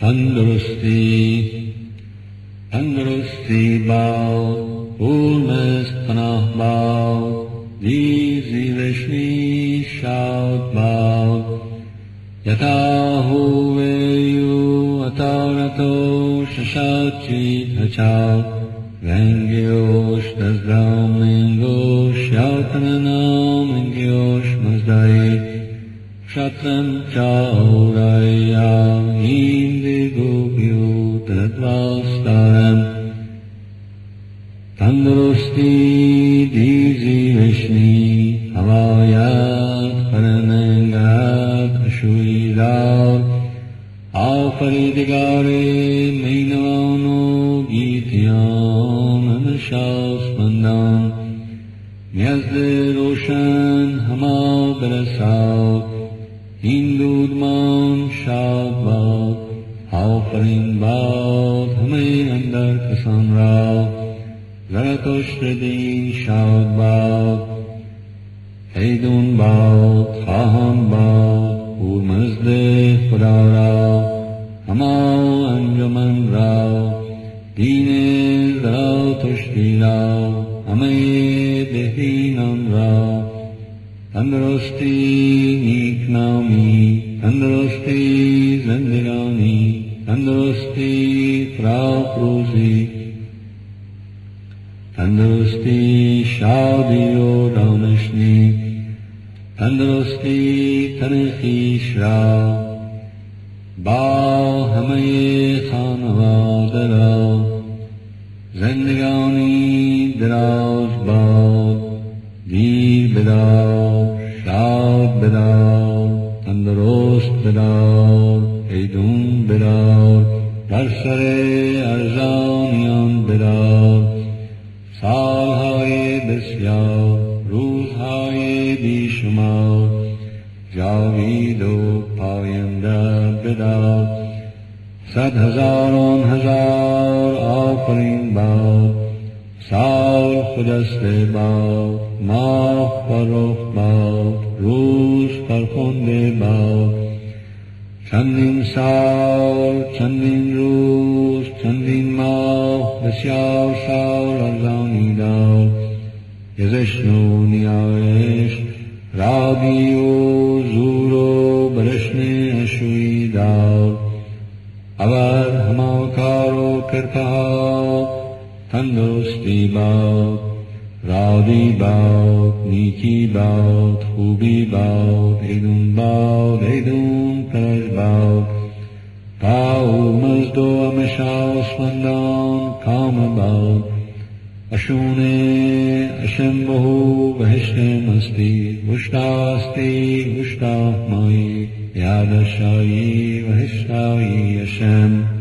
تندرستی تندرستی با پورمست پناه با دیزی وشنی شاد با یتا هویو اتارتو ششاچی هچا رنگیوش دزدامنگوش یاتننامنگیوش مزدایی شترم چاوریا indigo دوستی دیزی وشنی هوایت فرنگت شویدار آفریدگار مینوان و گیتیان نشاسمندان نیزد روشن هما برساد این دودمان شاد باد. آفرین باد همه اندر کسان را. زرتشت شاد باد. حیدون باد خواهان باد مزد خدا را. هما انجمن را دین زرتشتی را. همه بهینان را. تندرستی نیک نامی تندرستی زندگانی تندرستی فراخروزی تندرستی شادی و دانشنی تندرستی تنخیش را با همه خانواده را. زندگانی دراز باد دیر بدار شاد بدار تندرست بدار ایدون بدار بر سر ارزانیان بدار سالهای بسیار روزهای بیشمار جاوید و پاینده بدار. صد هزاران هزار آفرین باد سال خجسته باد ماه فرخ باد روز فرخنده باد چندین سال چندین روز چندین ماه بسیار سال دار گزشن و نیایش رابی و زور و برشن اشوی دار اول هما کار و کرپا تندرستی باد رادی باد نیکی باد خوبی باد ایدون باد ایدون پرش باد تاو مزد و امشاسمندان کام باد अशूने अशम्भो वैष्णमस्ति उष्टास्ति उष्टाः माये यादशायी वहिष्ठायी अशम्